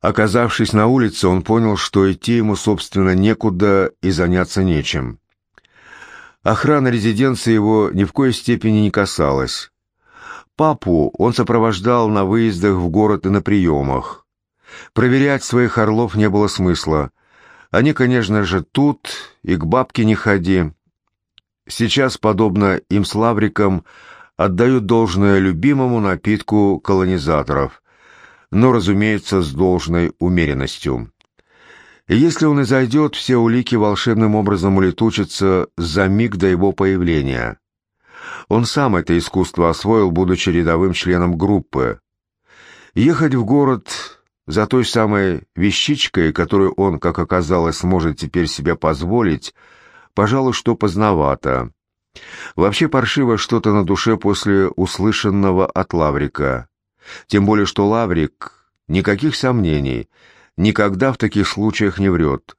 Оказавшись на улице, он понял, что идти ему, собственно, некуда и заняться нечем. Охрана резиденции его ни в коей степени не касалась. Папу он сопровождал на выездах в город и на приемах. Проверять своих орлов не было смысла. Они, конечно же, тут, и к бабке не ходи. Сейчас, подобно им с Лавриком, отдают должное любимому напитку колонизаторов, но, разумеется, с должной умеренностью. Если он и зайдет, все улики волшебным образом улетучатся за миг до его появления. Он сам это искусство освоил, будучи рядовым членом группы. Ехать в город за той самой вещичкой, которую он, как оказалось, сможет теперь себе позволить, пожалуй, что поздновато. Вообще паршиво что-то на душе после услышанного от Лаврика. Тем более, что Лаврик, никаких сомнений, никогда в таких случаях не врет.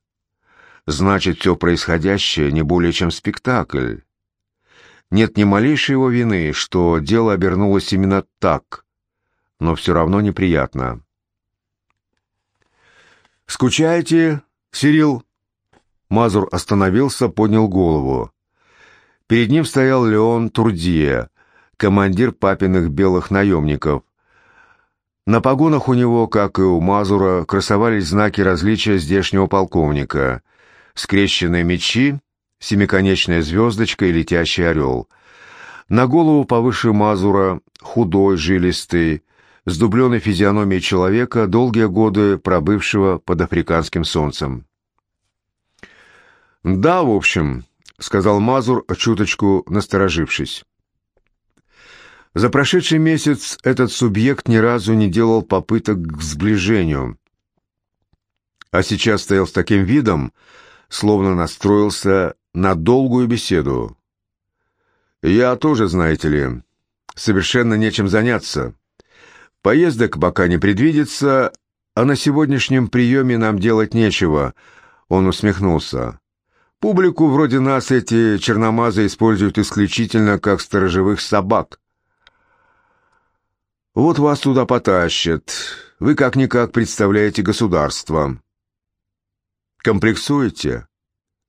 Значит, все происходящее не более чем спектакль. Нет ни малейшей его вины, что дело обернулось именно так, но все равно неприятно. «Скучаете, Сирил?» Мазур остановился, поднял голову. Перед ним стоял Леон Турдия, командир папиных белых наемников. На погонах у него, как и у Мазура, красовались знаки различия здешнего полковника. Скрещенные мечи, семиконечная звездочка и летящий орел. На голову повыше Мазура, худой, жилистый, с дубленой физиономией человека, долгие годы пробывшего под африканским солнцем. «Да, в общем», — сказал Мазур, чуточку насторожившись. За прошедший месяц этот субъект ни разу не делал попыток к сближению, а сейчас стоял с таким видом, словно настроился на долгую беседу. «Я тоже, знаете ли, совершенно нечем заняться. Поездок пока не предвидится, а на сегодняшнем приеме нам делать нечего», — он усмехнулся. Публику вроде нас эти черномазы используют исключительно как сторожевых собак. Вот вас туда потащат. Вы как-никак представляете государство. Комплексуете?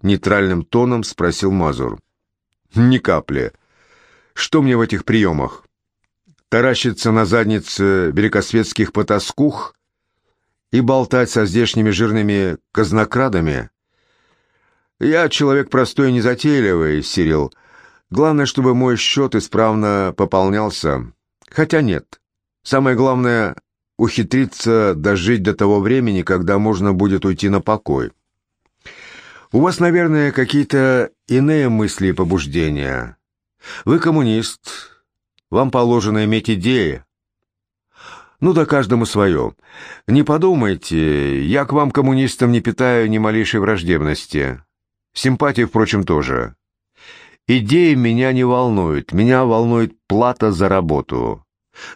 Нейтральным тоном спросил Мазур. Ни капли. Что мне в этих приемах? Таращиться на заднице великосветских потаскух и болтать со здешними жирными казнокрадами? Я человек простой и незатейливый, Сирил. Главное, чтобы мой счет исправно пополнялся. Хотя нет. Самое главное — ухитриться дожить до того времени, когда можно будет уйти на покой. У вас, наверное, какие-то иные мысли и побуждения. Вы коммунист. Вам положено иметь идеи. Ну да каждому свое. Не подумайте, я к вам, коммунистам, не питаю ни малейшей враждебности. Симпатии, впрочем, тоже. Идеи меня не волнуют, меня волнует плата за работу.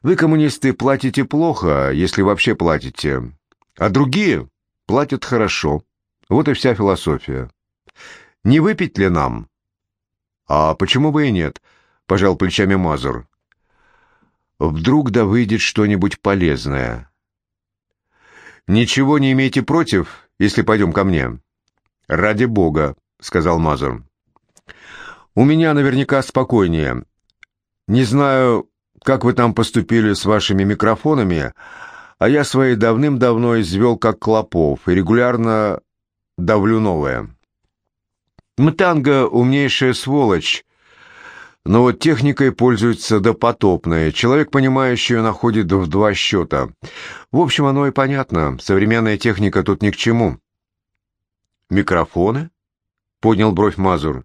Вы, коммунисты, платите плохо, если вообще платите, а другие платят хорошо. Вот и вся философия. Не выпить ли нам? А почему бы и нет, пожал плечами Мазур. Вдруг да выйдет что-нибудь полезное. Ничего не имейте против, если пойдем ко мне. Ради бога, сказал Мазур. «У меня наверняка спокойнее. Не знаю, как вы там поступили с вашими микрофонами, а я свои давным-давно извел как клопов и регулярно давлю новое. Мтанга — умнейшая сволочь, но вот техникой пользуется допотопная. Человек, понимающий, ее находит в два счета. В общем, оно и понятно. Современная техника тут ни к чему. Микрофоны? поднял бровь Мазур.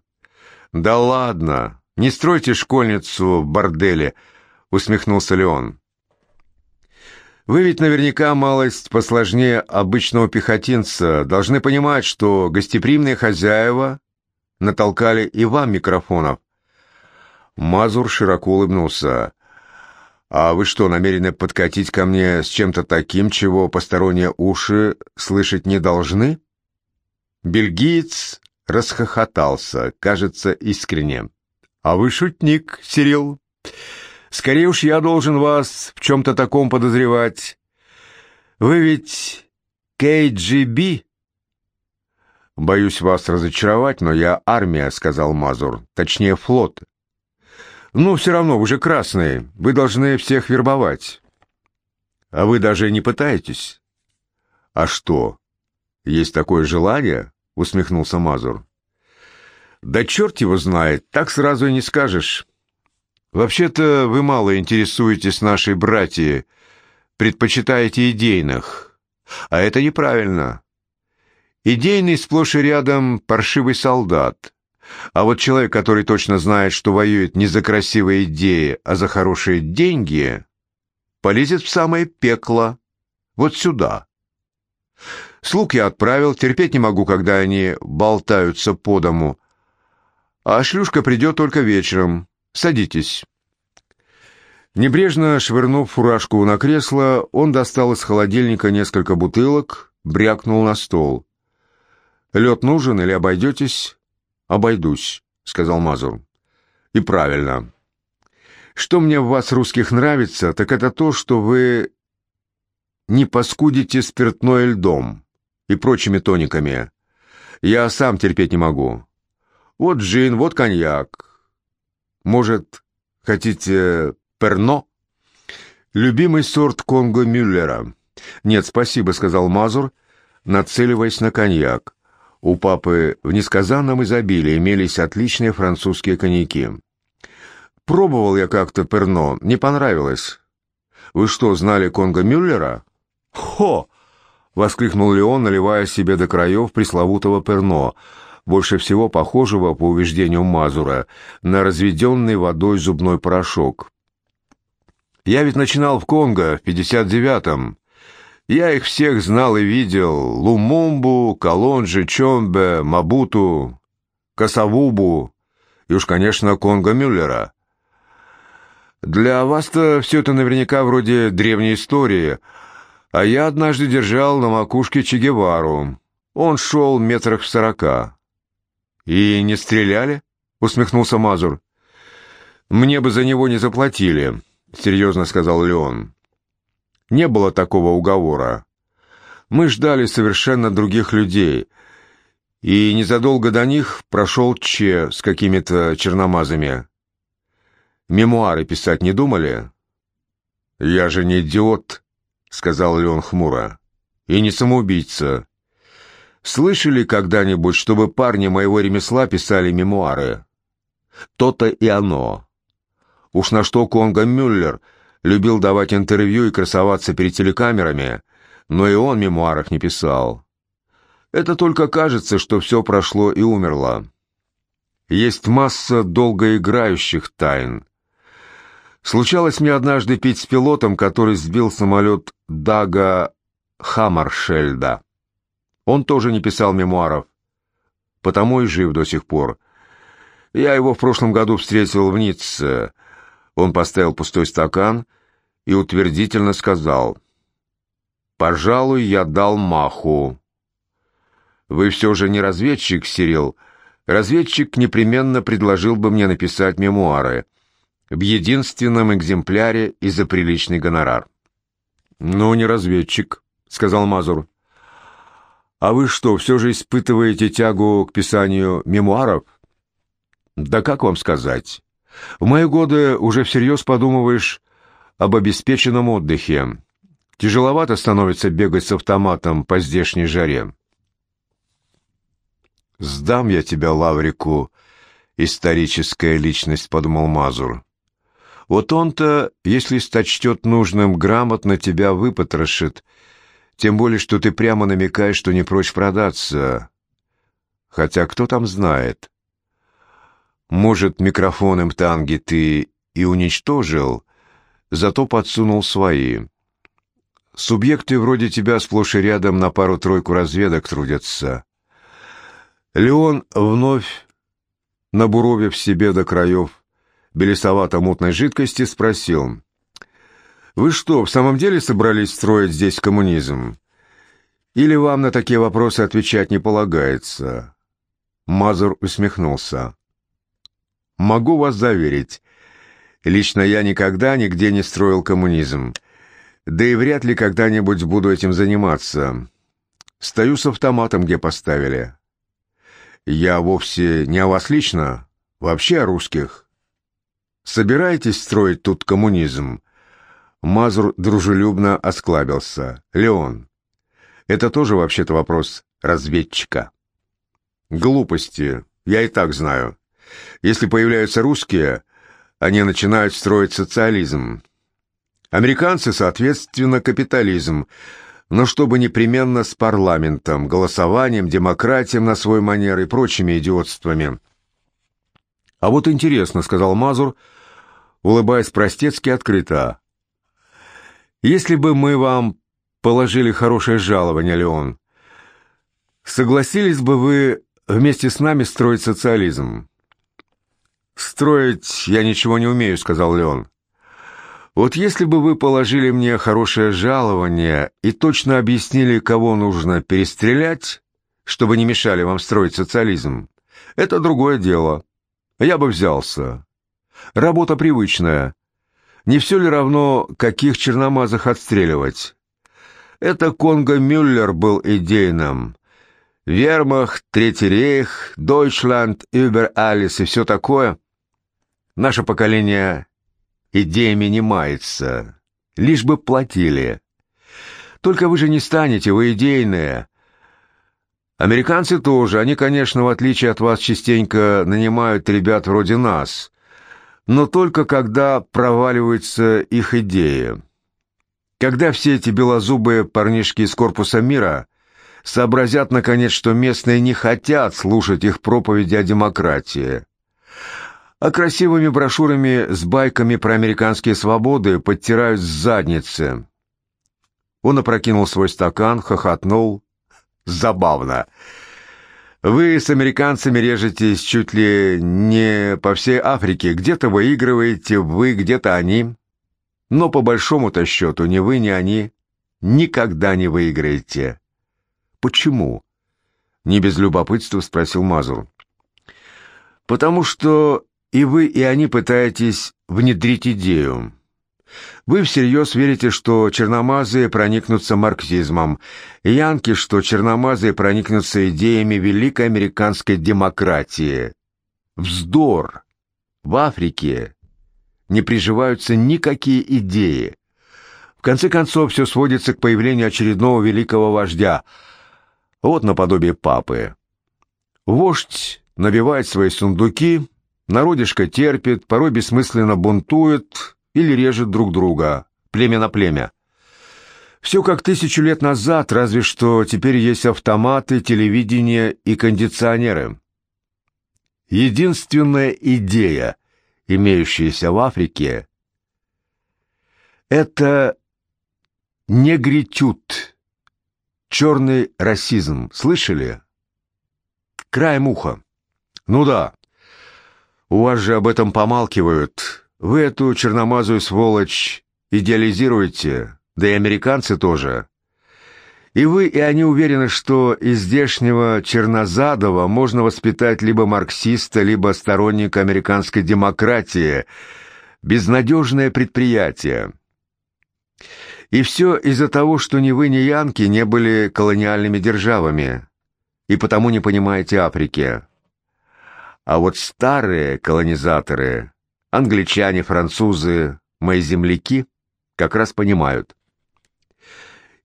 «Да ладно, не стройте школьницу в борделе», — усмехнулся Леон. «Вы ведь наверняка малость посложнее обычного пехотинца. Должны понимать, что гостеприимные хозяева натолкали и вам микрофонов». Мазур широко улыбнулся. «А вы что, намерены подкатить ко мне с чем-то таким, чего посторонние уши слышать не должны?» Бельгиец расхохотался, кажется, искренне. «А вы шутник, Сирил. Скорее уж я должен вас в чем-то таком подозревать. Вы ведь КГБ?» «Боюсь вас разочаровать, но я армия», — сказал Мазур. «Точнее, флот». «Ну, все равно, вы же красные. Вы должны всех вербовать». «А вы даже не пытаетесь?» «А что, есть такое желание?» — усмехнулся Мазур. «Да черт его знает, так сразу и не скажешь. Вообще-то вы мало интересуетесь нашей братьей, предпочитаете идейных. А это неправильно. Идейный сплошь и рядом паршивый солдат. А вот человек, который точно знает, что воюет не за красивые идеи, а за хорошие деньги, полезет в самое пекло. Вот сюда. Слуг я отправил, терпеть не могу, когда они болтаются по дому. А шлюшка придет только вечером. Садитесь». Небрежно швырнув фуражку на кресло, он достал из холодильника несколько бутылок, брякнул на стол. «Лед нужен или обойдетесь?» «Обойдусь», — сказал Мазур. «И правильно. Что мне в вас, русских, нравится, так это то, что вы не поскудите спиртное льдом и прочими тониками. Я сам терпеть не могу. Вот джин, вот коньяк. Может, хотите перно? Любимый сорт Конго Мюллера. Нет, спасибо, сказал Мазур, нацеливаясь на коньяк. У папы в несказанном изобилии имелись отличные французские коньяки. Пробовал я как-то перно, не понравилось. Вы что, знали Конго Мюллера? Хо! воскликнул Леон, наливая себе до краев пресловутого перно, больше всего похожего, по убеждению Мазура, на разведенный водой зубной порошок. «Я ведь начинал в Конго в 59-м. Я их всех знал и видел. Лумумбу, Колонджи, Чомбе, Мабуту, Касавубу и уж, конечно, Конго Мюллера. Для вас-то все это наверняка вроде древней истории, а я однажды держал на макушке Че Гевару. Он шел метрах в сорока. «И не стреляли?» — усмехнулся Мазур. «Мне бы за него не заплатили», — серьезно сказал Леон. «Не было такого уговора. Мы ждали совершенно других людей, и незадолго до них прошел Че с какими-то черномазами. Мемуары писать не думали?» «Я же не идиот», — сказал Леон хмуро. «И не самоубийца. Слышали когда-нибудь, чтобы парни моего ремесла писали мемуары? То-то и оно. Уж на что Конго Мюллер любил давать интервью и красоваться перед телекамерами, но и он мемуарах не писал. Это только кажется, что все прошло и умерло. Есть масса долгоиграющих тайн. Случалось мне однажды пить с пилотом, который сбил самолет Дага Хаммаршельда. Он тоже не писал мемуаров, потому и жив до сих пор. Я его в прошлом году встретил в Ницце. Он поставил пустой стакан и утвердительно сказал, «Пожалуй, я дал маху». «Вы все же не разведчик, Сирил. Разведчик непременно предложил бы мне написать мемуары» в единственном экземпляре и за приличный гонорар. «Ну, не разведчик», — сказал Мазур. «А вы что, все же испытываете тягу к писанию мемуаров?» «Да как вам сказать? В мои годы уже всерьез подумываешь об обеспеченном отдыхе. Тяжеловато становится бегать с автоматом по здешней жаре». «Сдам я тебя, Лаврику, историческая личность», — подумал Мазур. Вот он-то, если сточтет нужным, грамотно тебя выпотрошит, тем более, что ты прямо намекаешь, что не прочь продаться. Хотя кто там знает? Может, микрофон им танги ты и уничтожил, зато подсунул свои. Субъекты вроде тебя сплошь и рядом на пару-тройку разведок трудятся. Леон вновь, набуровив себе до краев, белесовато-мутной жидкости, спросил. «Вы что, в самом деле собрались строить здесь коммунизм? Или вам на такие вопросы отвечать не полагается?» Мазур усмехнулся. «Могу вас заверить, лично я никогда нигде не строил коммунизм, да и вряд ли когда-нибудь буду этим заниматься. Стою с автоматом, где поставили. Я вовсе не о вас лично, вообще о русских. Собираетесь строить тут коммунизм? Мазур дружелюбно осклабился. Леон, это тоже вообще-то вопрос разведчика. Глупости, я и так знаю. Если появляются русские, они начинают строить социализм. Американцы, соответственно, капитализм, но чтобы непременно с парламентом, голосованием, демократией на свой манер и прочими идиотствами. «А вот интересно», — сказал Мазур, улыбаясь простецки открыто. «Если бы мы вам положили хорошее жалование, Леон, согласились бы вы вместе с нами строить социализм?» «Строить я ничего не умею», — сказал Леон. «Вот если бы вы положили мне хорошее жалование и точно объяснили, кого нужно перестрелять, чтобы не мешали вам строить социализм, это другое дело. Я бы взялся. Работа привычная. Не все ли равно, каких черномазых отстреливать? Это Конго Мюллер был идейным. Вермахт, Третий рейх, Дойчланд, Über Алис и все такое — Наше поколение идеями не мается, лишь бы платили. Только вы же не станете, вы идейные. Американцы тоже, они, конечно, в отличие от вас, частенько нанимают ребят вроде нас, но только когда проваливаются их идеи. Когда все эти белозубые парнишки из корпуса мира сообразят, наконец, что местные не хотят слушать их проповеди о демократии, а красивыми брошюрами с байками про американские свободы подтирают с задницы. Он опрокинул свой стакан, хохотнул. Забавно. Вы с американцами режетесь чуть ли не по всей Африке. Где-то выигрываете вы, где-то они. Но по большому-то счету ни вы, ни они никогда не выиграете. Почему? Не без любопытства спросил Мазур. Потому что и вы, и они пытаетесь внедрить идею. Вы всерьез верите, что черномазые проникнутся марксизмом, янки, что черномазые проникнутся идеями великой американской демократии. Вздор! В Африке не приживаются никакие идеи. В конце концов, все сводится к появлению очередного великого вождя, вот наподобие папы. Вождь набивает свои сундуки, Народишко терпит, порой бессмысленно бунтует или режет друг друга, племя на племя. Все как тысячу лет назад, разве что теперь есть автоматы, телевидение и кондиционеры. Единственная идея, имеющаяся в Африке, это негритют, черный расизм. Слышали? Краем уха. Ну да, у вас же об этом помалкивают. Вы эту черномазую сволочь идеализируете, да и американцы тоже. И вы, и они уверены, что из здешнего чернозадого можно воспитать либо марксиста, либо сторонника американской демократии. Безнадежное предприятие. И все из-за того, что ни вы, ни Янки не были колониальными державами, и потому не понимаете Африки. А вот старые колонизаторы, англичане, французы, мои земляки, как раз понимают.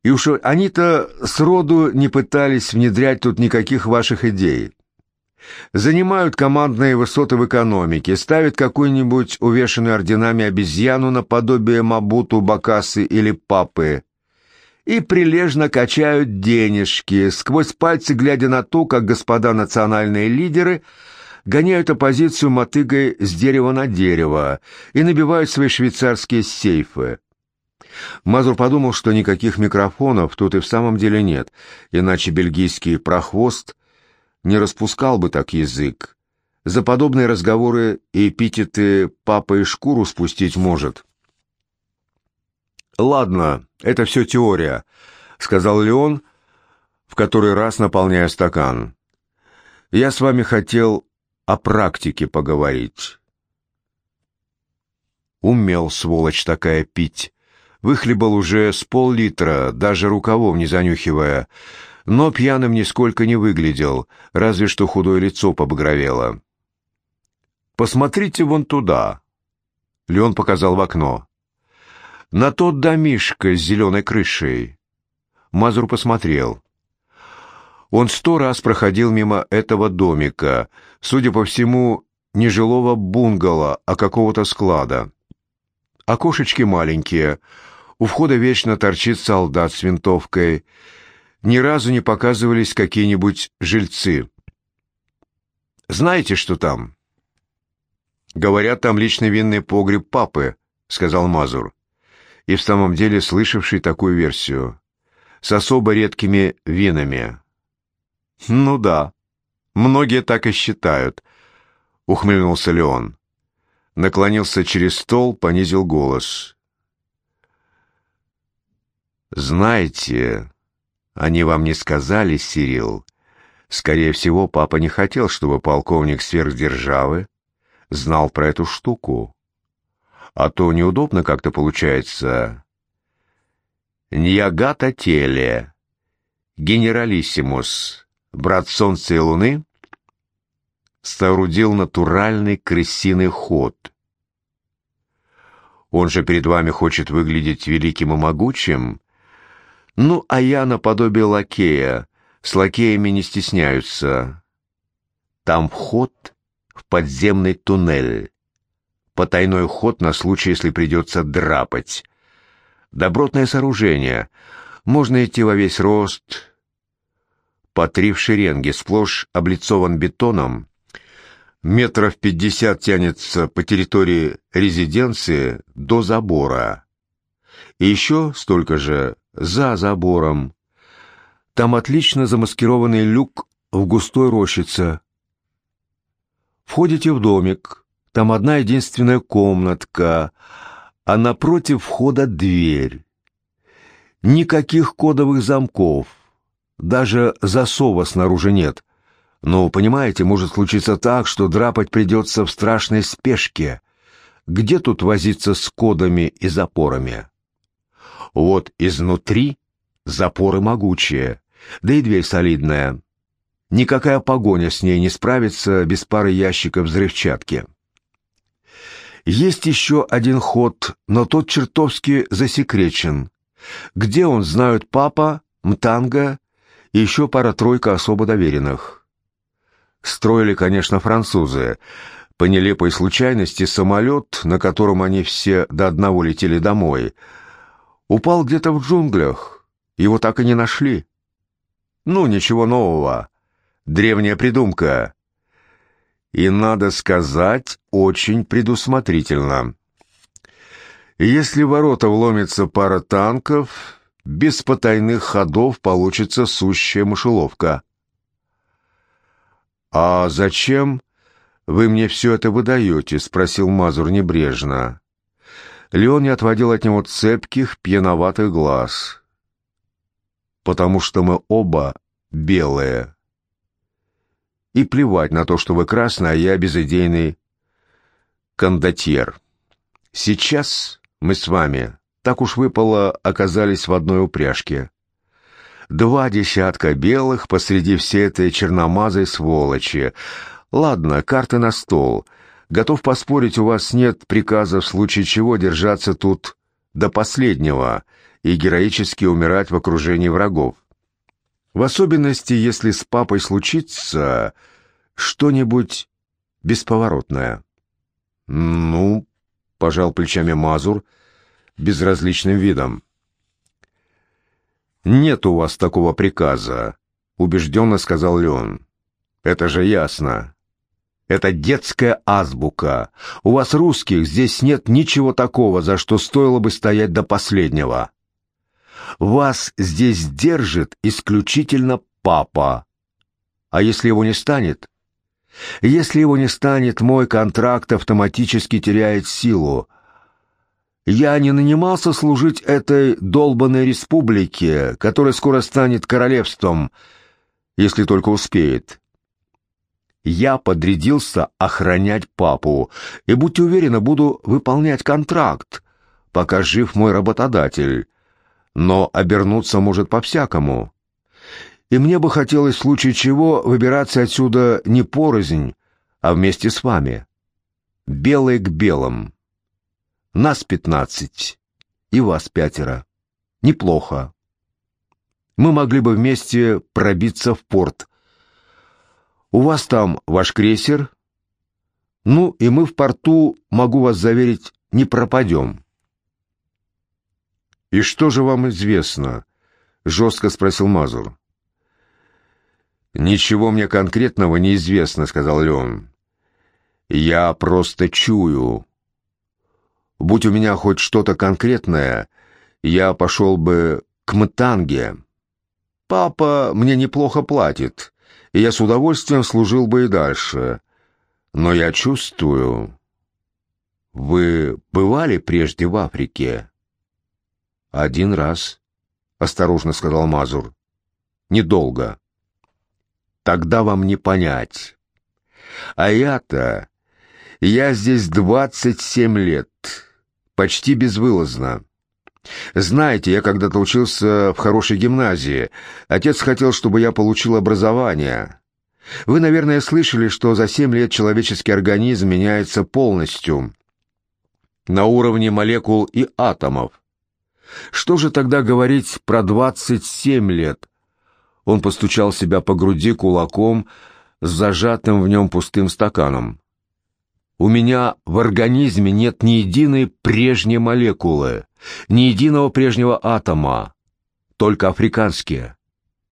И уж они-то сроду не пытались внедрять тут никаких ваших идей. Занимают командные высоты в экономике, ставят какую-нибудь увешанную орденами обезьяну наподобие Мабуту, Бакасы или Папы и прилежно качают денежки, сквозь пальцы глядя на то, как господа национальные лидеры – гоняют оппозицию мотыгой с дерева на дерево и набивают свои швейцарские сейфы. Мазур подумал, что никаких микрофонов тут и в самом деле нет, иначе бельгийский прохвост не распускал бы так язык. За подобные разговоры и эпитеты «папа и шкуру спустить может». «Ладно, это все теория», — сказал Леон, в который раз наполняя стакан. «Я с вами хотел о практике поговорить. Умел, сволочь такая, пить. Выхлебал уже с пол-литра, даже рукавом не занюхивая. но пьяным нисколько не выглядел, разве что худое лицо побагровело. «Посмотрите вон туда!» Леон показал в окно. «На тот домишко с зеленой крышей». Мазур посмотрел. Он сто раз проходил мимо этого домика, судя по всему, не жилого бунгало, а какого-то склада. Окошечки маленькие, у входа вечно торчит солдат с винтовкой. Ни разу не показывались какие-нибудь жильцы. «Знаете, что там?» «Говорят, там личный винный погреб папы», — сказал Мазур. И в самом деле слышавший такую версию. С особо редкими винами. «Ну да, многие так и считают», — ухмыльнулся Леон. Наклонился через стол, понизил голос. «Знаете, они вам не сказали, Сирил. Скорее всего, папа не хотел, чтобы полковник сверхдержавы знал про эту штуку. А то неудобно как-то получается. Ньягата теле, генералиссимус, брат Солнца и Луны, соорудил натуральный крысиный ход. Он же перед вами хочет выглядеть великим и могучим. Ну, а я наподобие лакея, с лакеями не стесняются. Там вход в подземный туннель. Потайной ход на случай, если придется драпать. Добротное сооружение. Можно идти во весь рост, по три в шеренге, сплошь облицован бетоном, метров пятьдесят тянется по территории резиденции до забора. И еще столько же за забором. Там отлично замаскированный люк в густой рощице. Входите в домик, там одна единственная комнатка, а напротив входа дверь. Никаких кодовых замков — даже засова снаружи нет. Но, понимаете, может случиться так, что драпать придется в страшной спешке. Где тут возиться с кодами и запорами? Вот изнутри запоры могучие, да и дверь солидная. Никакая погоня с ней не справится без пары ящиков взрывчатки. Есть еще один ход, но тот чертовски засекречен. Где он, знают папа, Мтанга и еще пара-тройка особо доверенных. Строили, конечно, французы. По нелепой случайности самолет, на котором они все до одного летели домой, упал где-то в джунглях. Его так и не нашли. Ну, ничего нового. Древняя придумка. И, надо сказать, очень предусмотрительно. Если в ворота вломится пара танков, без потайных ходов получится сущая мышеловка. «А зачем вы мне все это выдаете?» — спросил Мазур небрежно. Леон не отводил от него цепких, пьяноватых глаз. «Потому что мы оба белые. И плевать на то, что вы красный, а я безыдейный кондотьер. Сейчас мы с вами так уж выпало, оказались в одной упряжке. Два десятка белых посреди всей этой черномазой сволочи. Ладно, карты на стол. Готов поспорить, у вас нет приказа в случае чего держаться тут до последнего и героически умирать в окружении врагов. В особенности, если с папой случится что-нибудь бесповоротное. «Ну», — пожал плечами Мазур, — безразличным видом. «Нет у вас такого приказа», — убежденно сказал Леон. «Это же ясно. Это детская азбука. У вас, русских, здесь нет ничего такого, за что стоило бы стоять до последнего. Вас здесь держит исключительно папа. А если его не станет? Если его не станет, мой контракт автоматически теряет силу, я не нанимался служить этой долбанной республике, которая скоро станет королевством, если только успеет. Я подрядился охранять папу, и, будьте уверены, буду выполнять контракт, пока жив мой работодатель. Но обернуться может по-всякому. И мне бы хотелось в случае чего выбираться отсюда не порознь, а вместе с вами. Белые к белым. Нас пятнадцать, и вас пятеро. Неплохо. Мы могли бы вместе пробиться в порт. У вас там ваш крейсер. Ну, и мы в порту, могу вас заверить, не пропадем. «И что же вам известно?» — жестко спросил Мазур. «Ничего мне конкретного не известно», — сказал Леон. «Я просто чую. Будь у меня хоть что-то конкретное, я пошел бы к Мтанге. Папа мне неплохо платит, и я с удовольствием служил бы и дальше. Но я чувствую... Вы бывали прежде в Африке?» «Один раз», — осторожно сказал Мазур. «Недолго». «Тогда вам не понять. А я-то... Я здесь двадцать семь лет, почти безвылазно. Знаете, я когда-то учился в хорошей гимназии. Отец хотел, чтобы я получил образование. Вы, наверное, слышали, что за семь лет человеческий организм меняется полностью, на уровне молекул и атомов. Что же тогда говорить про двадцать семь лет? Он постучал себя по груди кулаком с зажатым в нем пустым стаканом. У меня в организме нет ни единой прежней молекулы, ни единого прежнего атома, только африканские.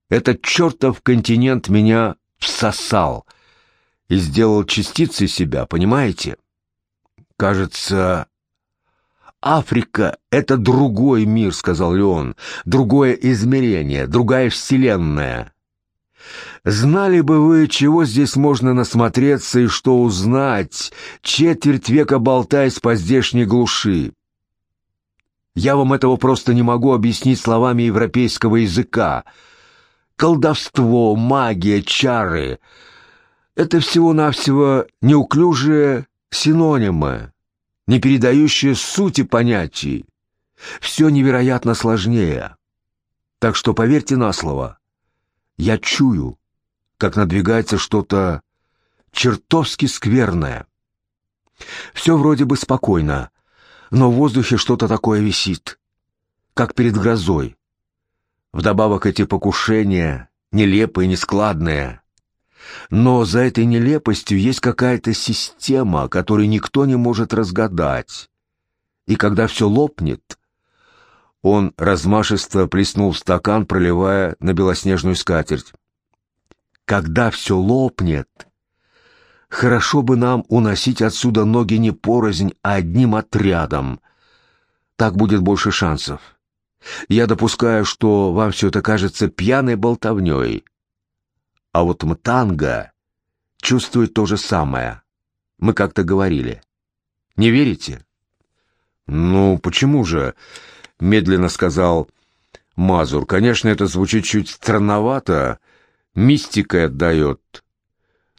Этот чертов континент меня всосал и сделал частицей себя, понимаете? Кажется, «Африка — это другой мир», — сказал Леон, — «другое измерение, другая вселенная». Знали бы вы, чего здесь можно насмотреться и что узнать, четверть века болтаясь по здешней глуши. Я вам этого просто не могу объяснить словами европейского языка. Колдовство, магия, чары — это всего-навсего неуклюжие синонимы не передающее сути понятий. Все невероятно сложнее. Так что поверьте на слово, я чую, как надвигается что-то чертовски скверное. Все вроде бы спокойно, но в воздухе что-то такое висит, как перед грозой. Вдобавок эти покушения, нелепые, нескладные, но за этой нелепостью есть какая-то система, которую никто не может разгадать. И когда все лопнет, он размашисто плеснул стакан, проливая на белоснежную скатерть. Когда все лопнет, хорошо бы нам уносить отсюда ноги не порознь, а одним отрядом. Так будет больше шансов. Я допускаю, что вам все это кажется пьяной болтовней. А вот Мтанга чувствует то же самое. Мы как-то говорили. Не верите? Ну, почему же? Медленно сказал Мазур. Конечно, это звучит чуть странновато, мистикой отдает.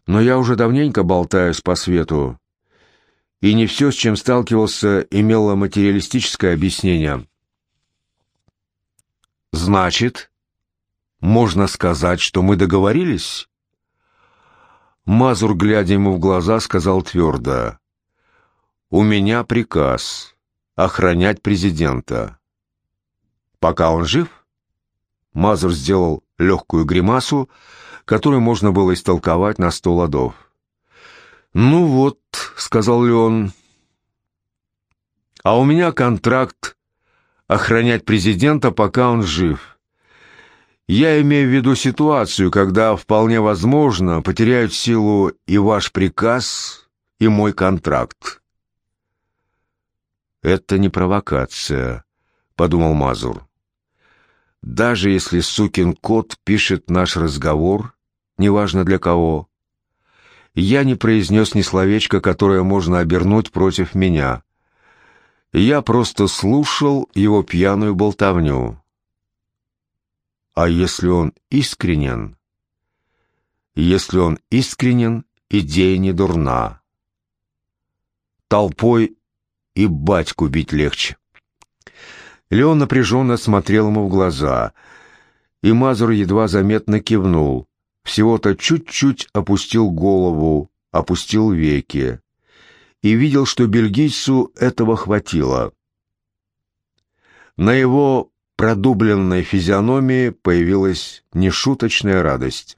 Но я уже давненько болтаюсь по свету, и не все, с чем сталкивался, имело материалистическое объяснение. Значит, можно сказать, что мы договорились?» Мазур, глядя ему в глаза, сказал твердо. «У меня приказ охранять президента». «Пока он жив?» Мазур сделал легкую гримасу, которую можно было истолковать на сто ладов. «Ну вот», — сказал Леон, — «а у меня контракт охранять президента, пока он жив». Я имею в виду ситуацию, когда вполне возможно потеряют силу и ваш приказ, и мой контракт. Это не провокация, подумал Мазур. Даже если сукин кот пишет наш разговор, неважно для кого, я не произнес ни словечка, которое можно обернуть против меня. Я просто слушал его пьяную болтовню. А если он искренен? Если он искренен, идея не дурна. Толпой и батьку бить легче. Леон напряженно смотрел ему в глаза. и Мазур едва заметно кивнул, всего-то чуть-чуть опустил голову, опустил веки и видел, что бельгийцу этого хватило. На его продубленной физиономии появилась нешуточная радость.